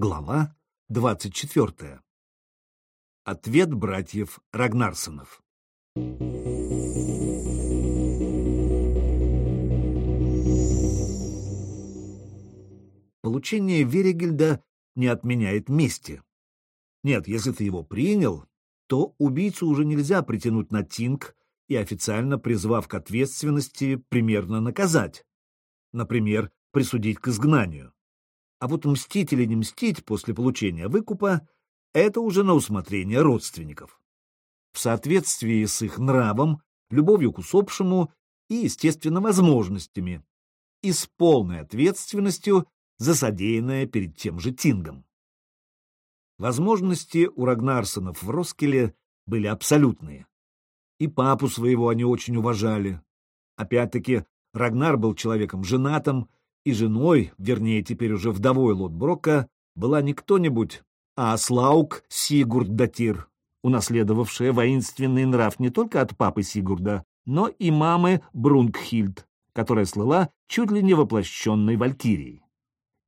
Глава 24. Ответ братьев Рагнарсонов. Получение Веригельда не отменяет мести. Нет, если ты его принял, то убийцу уже нельзя притянуть на тинг и официально призвав к ответственности примерно наказать. Например, присудить к изгнанию. А вот мстить или не мстить после получения выкупа — это уже на усмотрение родственников. В соответствии с их нравом, любовью к усопшему и, естественно, возможностями, и с полной ответственностью за содеянное перед тем же Тингом. Возможности у Рагнарсонов в Роскеле были абсолютные. И папу своего они очень уважали. Опять-таки, Рагнар был человеком женатым, и женой, вернее, теперь уже вдовой Лотброка, была не кто-нибудь, а Слаук Сигурд Датир, унаследовавшая воинственный нрав не только от папы Сигурда, но и мамы Брунгхильд, которая слыла чуть ли не воплощенной валькирией.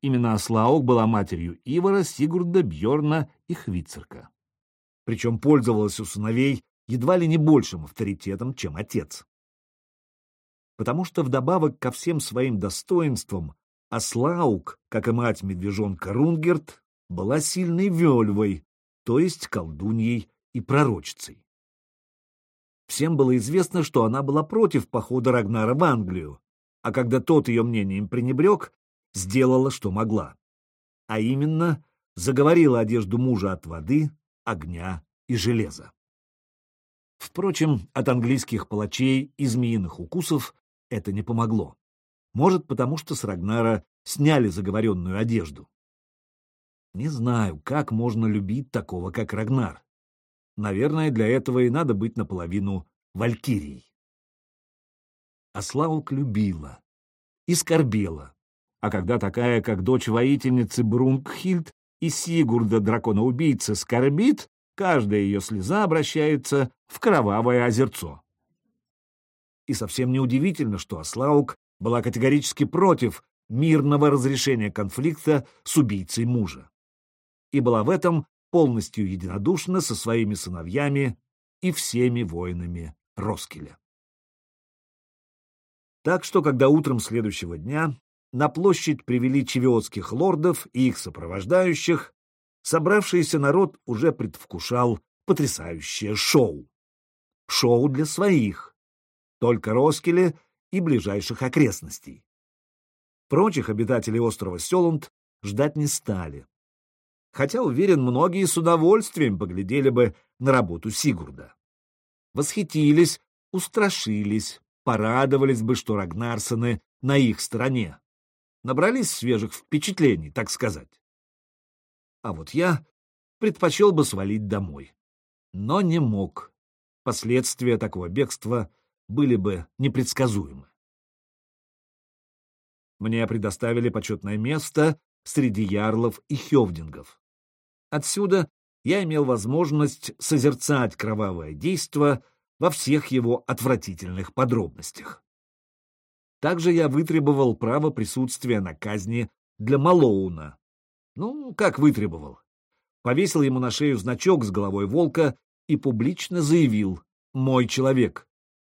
Именно Аслаук была матерью Ивара, Сигурда, Бьорна и Хвицерка. Причем пользовалась у сыновей едва ли не большим авторитетом, чем отец потому что вдобавок ко всем своим достоинствам Аслаук, как и мать медвежонка Рунгерт, была сильной вельвой, то есть колдуньей и пророчицей. Всем было известно, что она была против похода Рагнара в Англию, а когда тот ее мнением пренебрег, сделала, что могла. А именно, заговорила одежду мужа от воды, огня и железа. Впрочем, от английских палачей и змеиных укусов это не помогло. Может, потому что с Рагнара сняли заговоренную одежду. Не знаю, как можно любить такого, как Рагнар. Наверное, для этого и надо быть наполовину валькирией. А Слаук любила и скорбела. А когда такая, как дочь воительницы Брунгхильд и Сигурда, дракона-убийцы, скорбит, каждая ее слеза обращается в кровавое озерцо и совсем неудивительно, что Аслаук была категорически против мирного разрешения конфликта с убийцей мужа. И была в этом полностью единодушна со своими сыновьями и всеми воинами Роскеля. Так что, когда утром следующего дня на площадь привели чевиотских лордов и их сопровождающих, собравшийся народ уже предвкушал потрясающее шоу. Шоу для своих, только Роскеле и ближайших окрестностей. Прочих обитателей острова Селунд ждать не стали. Хотя, уверен, многие с удовольствием поглядели бы на работу Сигурда. Восхитились, устрашились, порадовались бы, что Рагнарсоны на их стороне. Набрались свежих впечатлений, так сказать. А вот я предпочел бы свалить домой. Но не мог. Последствия такого бегства были бы непредсказуемы. Мне предоставили почетное место среди ярлов и хевдингов. Отсюда я имел возможность созерцать кровавое действо во всех его отвратительных подробностях. Также я вытребовал право присутствия на казни для Малоуна. Ну, как вытребовал? Повесил ему на шею значок с головой волка и публично заявил «Мой человек,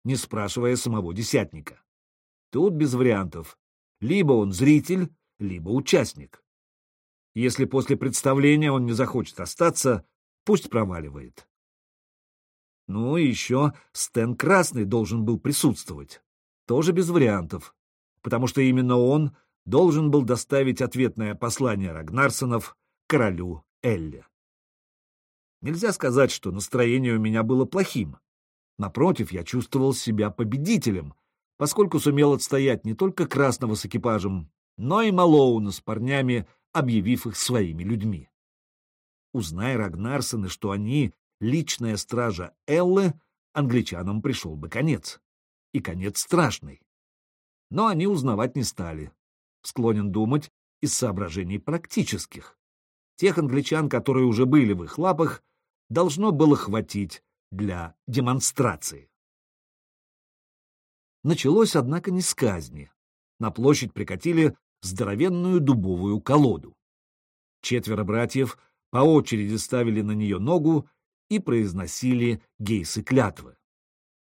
не спрашивая самого десятника. Тут без вариантов. Либо он зритель, либо участник. Если после представления он не захочет остаться, пусть проваливает. Ну и еще Стэн Красный должен был присутствовать. Тоже без вариантов, потому что именно он должен был доставить ответное послание Рагнарсонов королю Элле. Нельзя сказать, что настроение у меня было плохим. Напротив, я чувствовал себя победителем, поскольку сумел отстоять не только Красного с экипажем, но и Малоуна с парнями, объявив их своими людьми. Узнай Рагнарсены, что они — личная стража Эллы, англичанам пришел бы конец. И конец страшный. Но они узнавать не стали. Склонен думать из соображений практических. Тех англичан, которые уже были в их лапах, должно было хватить для демонстрации. Началось, однако, не с казни. На площадь прикатили здоровенную дубовую колоду. Четверо братьев по очереди ставили на нее ногу и произносили гейсы клятвы.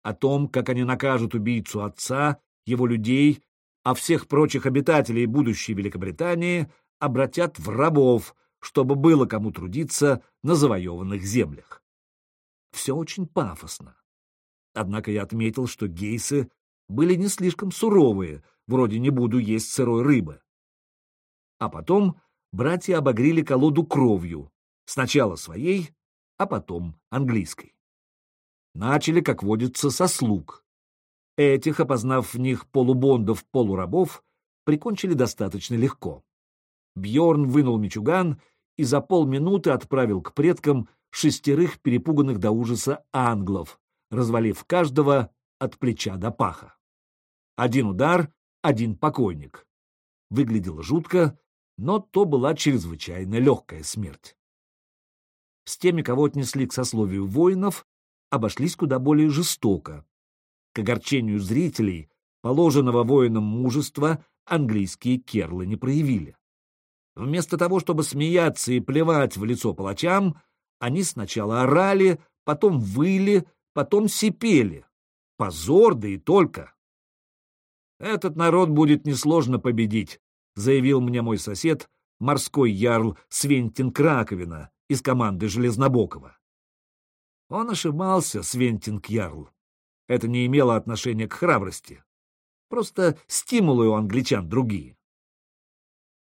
О том, как они накажут убийцу отца, его людей, а всех прочих обитателей будущей Великобритании обратят в рабов, чтобы было кому трудиться на завоеванных землях. Все очень пафосно. Однако я отметил, что гейсы были не слишком суровые, вроде «не буду есть сырой рыбы». А потом братья обогрели колоду кровью, сначала своей, а потом английской. Начали, как водится, со слуг. Этих, опознав в них полубондов-полурабов, прикончили достаточно легко. Бьорн вынул мечуган и за полминуты отправил к предкам шестерых перепуганных до ужаса англов, развалив каждого от плеча до паха. Один удар, один покойник. Выглядело жутко, но то была чрезвычайно легкая смерть. С теми, кого отнесли к сословию воинов, обошлись куда более жестоко. К огорчению зрителей, положенного воинам мужества, английские керлы не проявили. Вместо того, чтобы смеяться и плевать в лицо палачам, они сначала орали, потом выли, потом сипели. Позор, да и только. «Этот народ будет несложно победить», — заявил мне мой сосед, морской ярл Свентин Краковина из команды Железнобокова. Он ошибался, Свентинг ярл. Это не имело отношения к храбрости. Просто стимулы у англичан другие.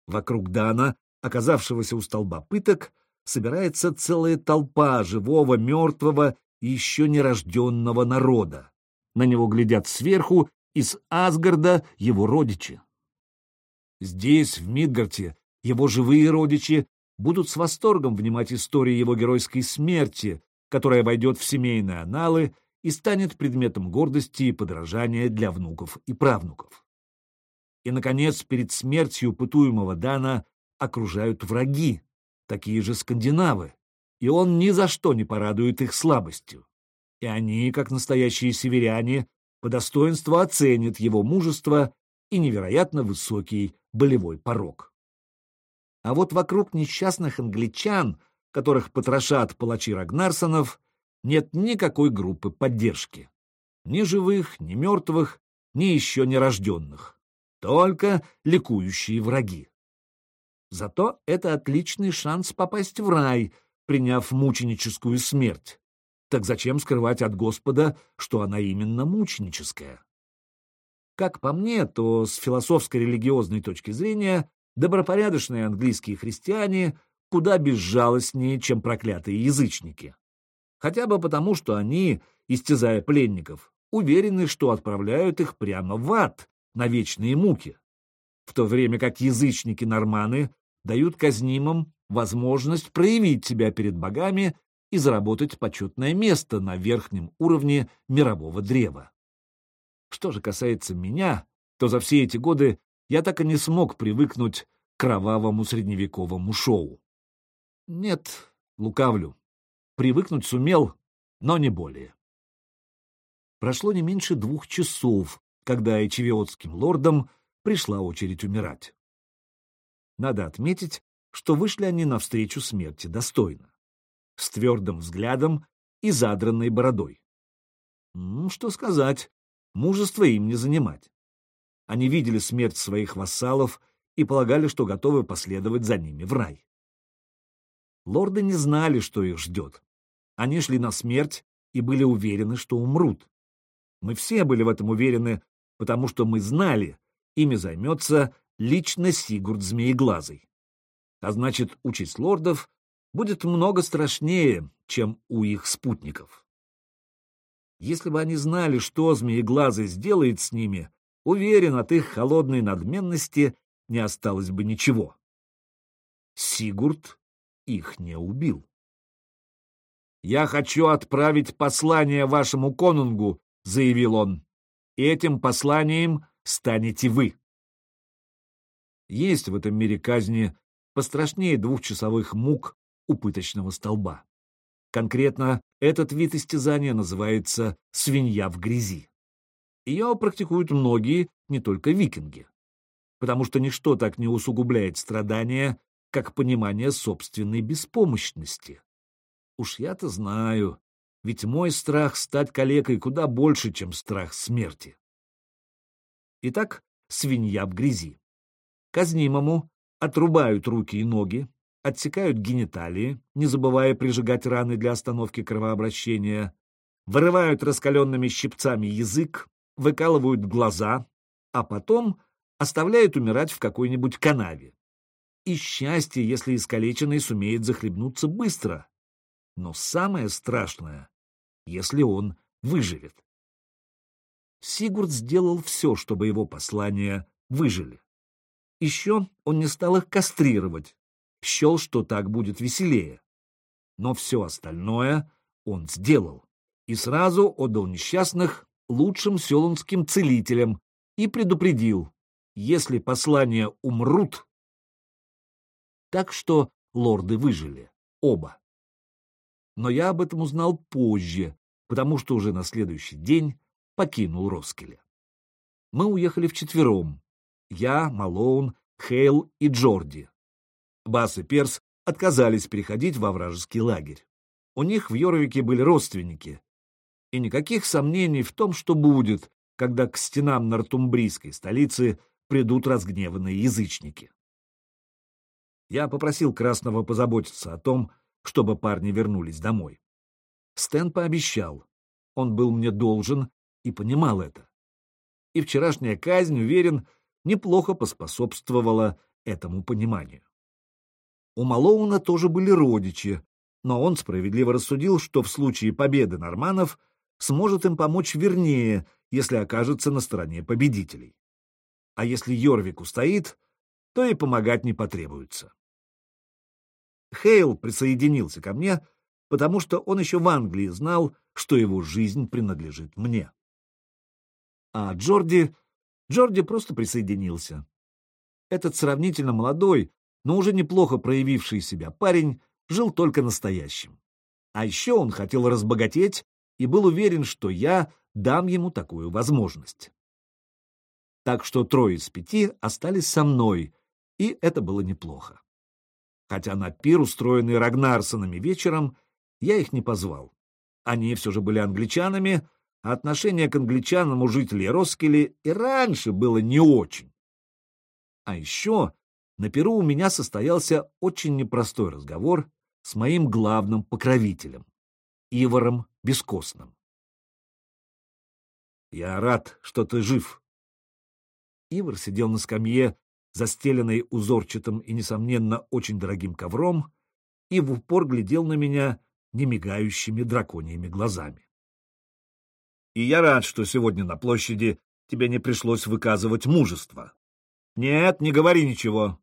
Вокруг Дана, оказавшегося у столба пыток, собирается целая толпа живого, мертвого и еще нерожденного народа. На него глядят сверху из Асгарда его родичи. Здесь, в Мидгарте, его живые родичи будут с восторгом внимать истории его геройской смерти, которая войдет в семейные аналы и станет предметом гордости и подражания для внуков и правнуков. И, наконец, перед смертью пытуемого Дана окружают враги, такие же скандинавы, и он ни за что не порадует их слабостью. И они, как настоящие северяне, по достоинству оценят его мужество и невероятно высокий болевой порог. А вот вокруг несчастных англичан, которых потрошат палачи Рагнарсонов, нет никакой группы поддержки. Ни живых, ни мертвых, ни еще нерожденных только ликующие враги. Зато это отличный шанс попасть в рай, приняв мученическую смерть. Так зачем скрывать от Господа, что она именно мученическая? Как по мне, то с философско-религиозной точки зрения добропорядочные английские христиане куда безжалостнее, чем проклятые язычники. Хотя бы потому, что они, истязая пленников, уверены, что отправляют их прямо в ад, на вечные муки, в то время как язычники-норманы дают казнимым возможность проявить себя перед богами и заработать почетное место на верхнем уровне мирового древа. Что же касается меня, то за все эти годы я так и не смог привыкнуть к кровавому средневековому шоу. Нет, лукавлю. Привыкнуть сумел, но не более. Прошло не меньше двух часов, когда эчевиотским лордам пришла очередь умирать. Надо отметить, что вышли они навстречу смерти достойно, с твердым взглядом и задранной бородой. Ну, что сказать, мужество им не занимать. Они видели смерть своих вассалов и полагали, что готовы последовать за ними в рай. Лорды не знали, что их ждет. Они шли на смерть и были уверены, что умрут. Мы все были в этом уверены, потому что мы знали, ими займется лично Сигурд Змееглазый. А значит, участь лордов будет много страшнее, чем у их спутников. Если бы они знали, что Змееглазый сделает с ними, уверен, от их холодной надменности не осталось бы ничего. Сигурд их не убил. «Я хочу отправить послание вашему конунгу», — заявил он. Этим посланием станете вы. Есть в этом мире казни пострашнее двухчасовых мук у пыточного столба. Конкретно этот вид истязания называется «свинья в грязи». Ее практикуют многие, не только викинги, потому что ничто так не усугубляет страдания, как понимание собственной беспомощности. Уж я-то знаю, ведь мой страх стать калекой куда больше, чем страх смерти. Итак, свинья в грязи. Казнимому отрубают руки и ноги, отсекают гениталии, не забывая прижигать раны для остановки кровообращения, вырывают раскаленными щипцами язык, выкалывают глаза, а потом оставляют умирать в какой-нибудь канаве. И счастье, если искалеченный сумеет захлебнуться быстро. Но самое страшное, если он выживет. Сигурд сделал все, чтобы его послания выжили. Еще он не стал их кастрировать, счел, что так будет веселее. Но все остальное он сделал и сразу отдал несчастных лучшим селунским целителям и предупредил, если послания умрут. Так что лорды выжили, оба. Но я об этом узнал позже, потому что уже на следующий день покинул Роскеля. Мы уехали вчетвером. Я, Малоун, Хейл и Джорди. Бас и Перс отказались переходить во вражеский лагерь. У них в Йоровике были родственники. И никаких сомнений в том, что будет, когда к стенам нортумбрийской столицы придут разгневанные язычники. Я попросил Красного позаботиться о том, чтобы парни вернулись домой. Стэн пообещал. Он был мне должен и понимал это. И вчерашняя казнь, уверен, неплохо поспособствовала этому пониманию. У Малоуна тоже были родичи, но он справедливо рассудил, что в случае победы норманов сможет им помочь вернее, если окажется на стороне победителей. А если Йорвик устоит, то и помогать не потребуется. Хейл присоединился ко мне, потому что он еще в Англии знал, что его жизнь принадлежит мне. А Джорди... Джорди просто присоединился. Этот сравнительно молодой, но уже неплохо проявивший себя парень жил только настоящим. А еще он хотел разбогатеть и был уверен, что я дам ему такую возможность. Так что трое из пяти остались со мной, и это было неплохо хотя на пир, устроенный Рагнарсонами вечером, я их не позвал. Они все же были англичанами, а отношение к англичанам у жителей Роскели и раньше было не очень. А еще на Перу у меня состоялся очень непростой разговор с моим главным покровителем, Ивором Бескостным. «Я рад, что ты жив». Ивар сидел на скамье застеленный узорчатым и, несомненно, очень дорогим ковром, и в упор глядел на меня немигающими драконьими глазами. И я рад, что сегодня на площади тебе не пришлось выказывать мужество. Нет, не говори ничего.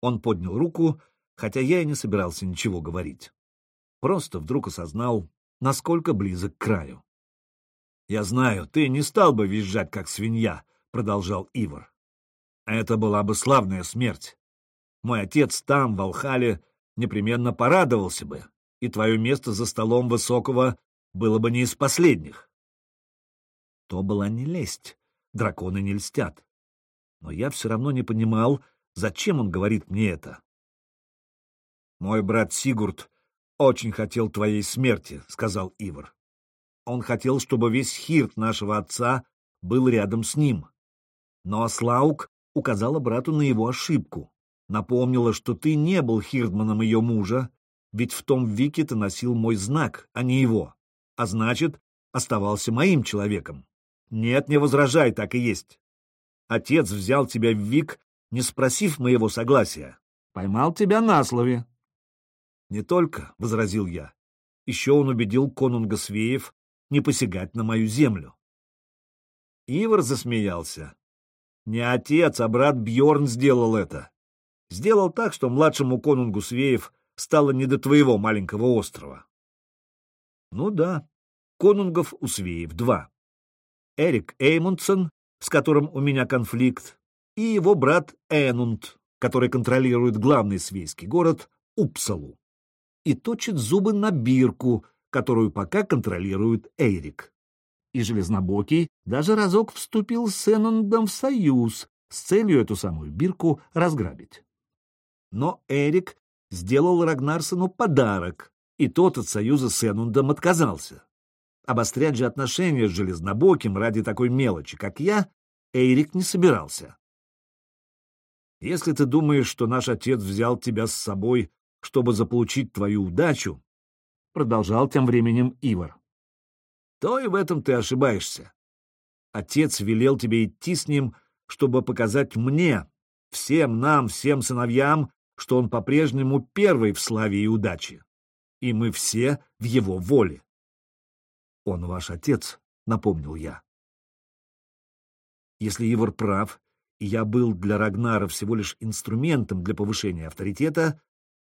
Он поднял руку, хотя я и не собирался ничего говорить. Просто вдруг осознал, насколько близок к краю. «Я знаю, ты не стал бы визжать, как свинья», — продолжал Ивар. Это была бы славная смерть. Мой отец там, в Алхале, непременно порадовался бы, и твое место за столом Высокого было бы не из последних. То была не лесть, драконы не льстят. Но я все равно не понимал, зачем он говорит мне это. «Мой брат Сигурд очень хотел твоей смерти», — сказал Ивар. «Он хотел, чтобы весь хирт нашего отца был рядом с ним. Но Аслаук указала брату на его ошибку. Напомнила, что ты не был Хирдманом ее мужа, ведь в том вике ты носил мой знак, а не его, а значит, оставался моим человеком. Нет, не возражай, так и есть. Отец взял тебя в вик, не спросив моего согласия. Поймал тебя на слове. Не только, — возразил я, — еще он убедил конунга Свеев не посягать на мою землю. Ивар засмеялся. Не отец, а брат Бьорн сделал это. Сделал так, что младшему конунгу Свеев стало не до твоего маленького острова. Ну да, конунгов у Свеев два. Эрик Эймундсон, с которым у меня конфликт, и его брат Энунд, который контролирует главный свейский город Упсалу и точит зубы на бирку, которую пока контролирует Эрик и Железнобокий даже разок вступил с Эннондом в союз с целью эту самую бирку разграбить. Но Эрик сделал Рагнарсону подарок, и тот от союза с Энундом отказался. Обострять же отношения с Железнобоким ради такой мелочи, как я, Эрик не собирался. Если ты думаешь, что наш отец взял тебя с собой, чтобы заполучить твою удачу, продолжал тем временем Ивар, то и в этом ты ошибаешься. Отец велел тебе идти с ним, чтобы показать мне, всем нам, всем сыновьям, что он по-прежнему первый в славе и удаче, и мы все в его воле. Он ваш отец, напомнил я. Если Ивар прав, и я был для Рагнара всего лишь инструментом для повышения авторитета,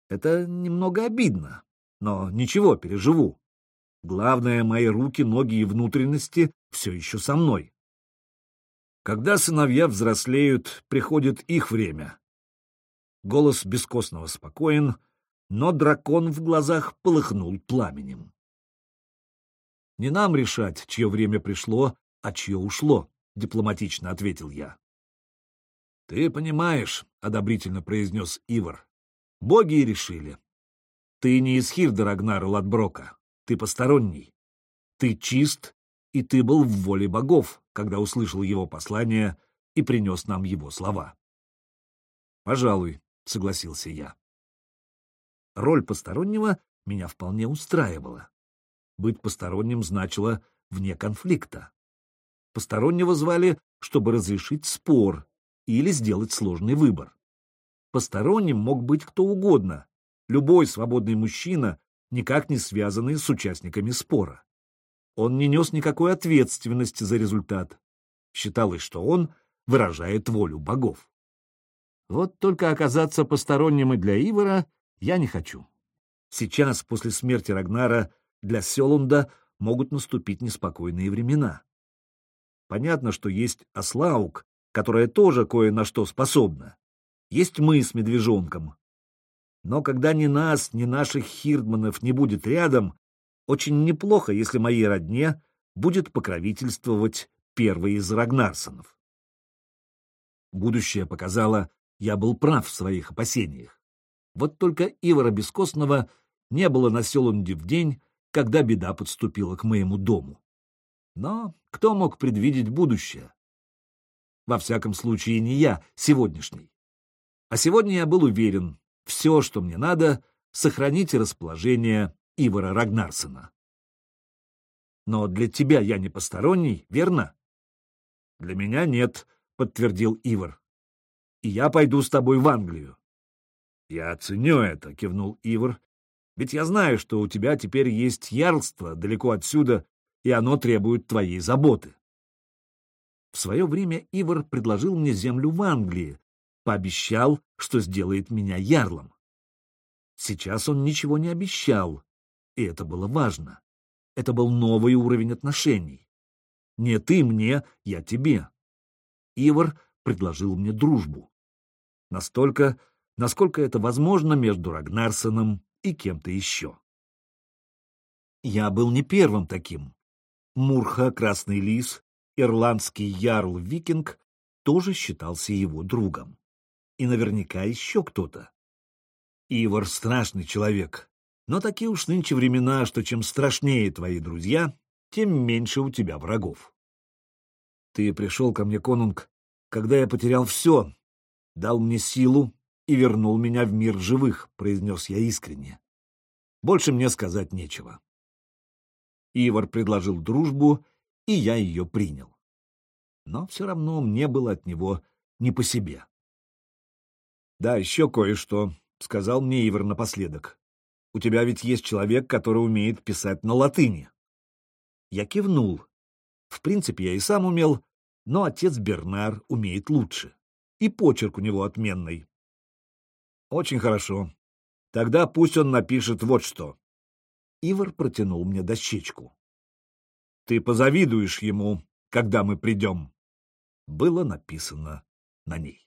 это немного обидно, но ничего, переживу. Главное, мои руки, ноги и внутренности все еще со мной. Когда сыновья взрослеют, приходит их время. Голос бескостного спокоен, но дракон в глазах полыхнул пламенем. «Не нам решать, чье время пришло, а чье ушло», — дипломатично ответил я. «Ты понимаешь», — одобрительно произнес Ивар, — «боги и решили. Ты не из Хирда Рагнара Ладброка, ты посторонний. Ты чист и ты был в воле богов, когда услышал его послание и принес нам его слова. «Пожалуй», — согласился я. Роль постороннего меня вполне устраивала. Быть посторонним значило вне конфликта. Постороннего звали, чтобы разрешить спор или сделать сложный выбор. Посторонним мог быть кто угодно, любой свободный мужчина, никак не связанный с участниками спора. Он не нес никакой ответственности за результат. Считалось, что он выражает волю богов. Вот только оказаться посторонним и для Ивара я не хочу. Сейчас, после смерти Рагнара, для Селунда могут наступить неспокойные времена. Понятно, что есть Аслаук, которая тоже кое на что способна. Есть мы с медвежонком. Но когда ни нас, ни наших хирдманов не будет рядом, очень неплохо, если моей родне будет покровительствовать первый из Рагнарсонов. Будущее показало, я был прав в своих опасениях. Вот только Ивара Бескостного не было на Селунде в день, когда беда подступила к моему дому. Но кто мог предвидеть будущее? Во всяком случае, не я, сегодняшний. А сегодня я был уверен, все, что мне надо, сохранить расположение Ивара Рагнарсона. Но для тебя я не посторонний, верно? Для меня нет, подтвердил Ивар. И я пойду с тобой в Англию. Я оценю это, кивнул Ивар. Ведь я знаю, что у тебя теперь есть ярлство далеко отсюда, и оно требует твоей заботы. В свое время Ивар предложил мне землю в Англии, пообещал, что сделает меня ярлом. Сейчас он ничего не обещал, и это было важно. Это был новый уровень отношений. Не ты мне, я тебе. Ивар предложил мне дружбу. Настолько, насколько это возможно между Рагнарсоном и кем-то еще. Я был не первым таким. Мурха, Красный Лис, ирландский ярл Викинг тоже считался его другом. И наверняка еще кто-то. Ивар — страшный человек, но такие уж нынче времена, что чем страшнее твои друзья, тем меньше у тебя врагов. Ты пришел ко мне, конунг, когда я потерял все, дал мне силу и вернул меня в мир живых, — произнес я искренне. Больше мне сказать нечего. Ивар предложил дружбу, и я ее принял. Но все равно мне было от него не по себе. — Да, еще кое-что, — сказал мне Ивар напоследок. У тебя ведь есть человек, который умеет писать на латыни. Я кивнул. В принципе, я и сам умел, но отец Бернар умеет лучше. И почерк у него отменный. Очень хорошо. Тогда пусть он напишет вот что. Ивар протянул мне дощечку. Ты позавидуешь ему, когда мы придем. Было написано на ней.